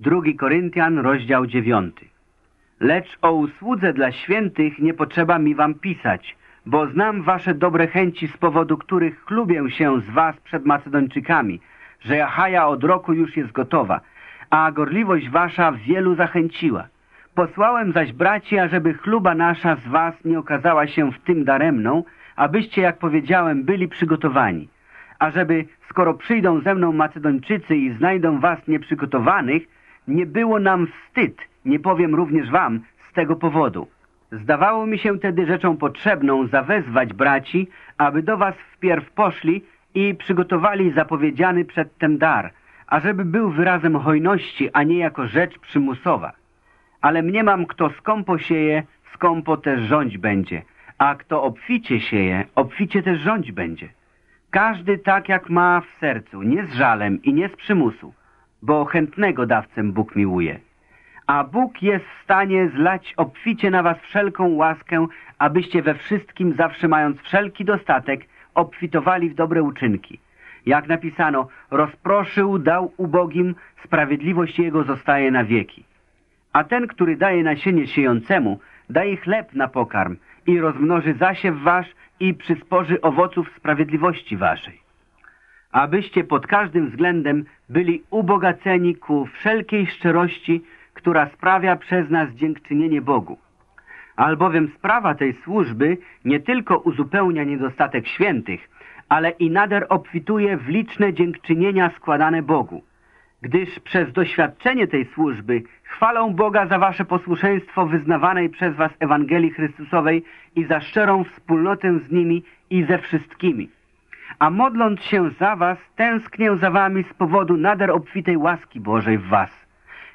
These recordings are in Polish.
2 Koryntian, rozdział 9. Lecz o usłudze dla świętych nie potrzeba mi wam pisać, bo znam wasze dobre chęci, z powodu których chlubię się z was przed Macedończykami, że Jachaja od roku już jest gotowa, a gorliwość wasza wielu zachęciła. Posłałem zaś braci, ażeby chluba nasza z was nie okazała się w tym daremną, abyście, jak powiedziałem, byli przygotowani. Ażeby, skoro przyjdą ze mną Macedończycy i znajdą was nieprzygotowanych, nie było nam wstyd, nie powiem również wam, z tego powodu. Zdawało mi się tedy rzeczą potrzebną zawezwać braci, aby do was wpierw poszli i przygotowali zapowiedziany przedtem dar, ażeby był wyrazem hojności, a nie jako rzecz przymusowa. Ale mniemam, kto skąpo sieje, skąpo też rządź będzie, a kto obficie sieje, obficie też rządź będzie. Każdy tak, jak ma w sercu, nie z żalem i nie z przymusu, bo chętnego dawcę Bóg miłuje. A Bóg jest w stanie zlać obficie na was wszelką łaskę, abyście we wszystkim, zawsze mając wszelki dostatek, obfitowali w dobre uczynki. Jak napisano, rozproszył, dał ubogim, sprawiedliwość Jego zostaje na wieki. A ten, który daje nasienie siejącemu, daje chleb na pokarm i rozmnoży zasiew wasz i przysporzy owoców sprawiedliwości waszej. Abyście pod każdym względem byli ubogaceni ku wszelkiej szczerości, która sprawia przez nas dziękczynienie Bogu. Albowiem sprawa tej służby nie tylko uzupełnia niedostatek świętych, ale i nader obfituje w liczne dziękczynienia składane Bogu, gdyż przez doświadczenie tej służby chwalą Boga za wasze posłuszeństwo wyznawanej przez was Ewangelii Chrystusowej i za szczerą wspólnotę z nimi i ze wszystkimi. A modląc się za was, tęsknię za wami z powodu nader obfitej łaski Bożej w was.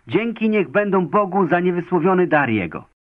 Dzięki niech będą Bogu za niewysłowiony dar Jego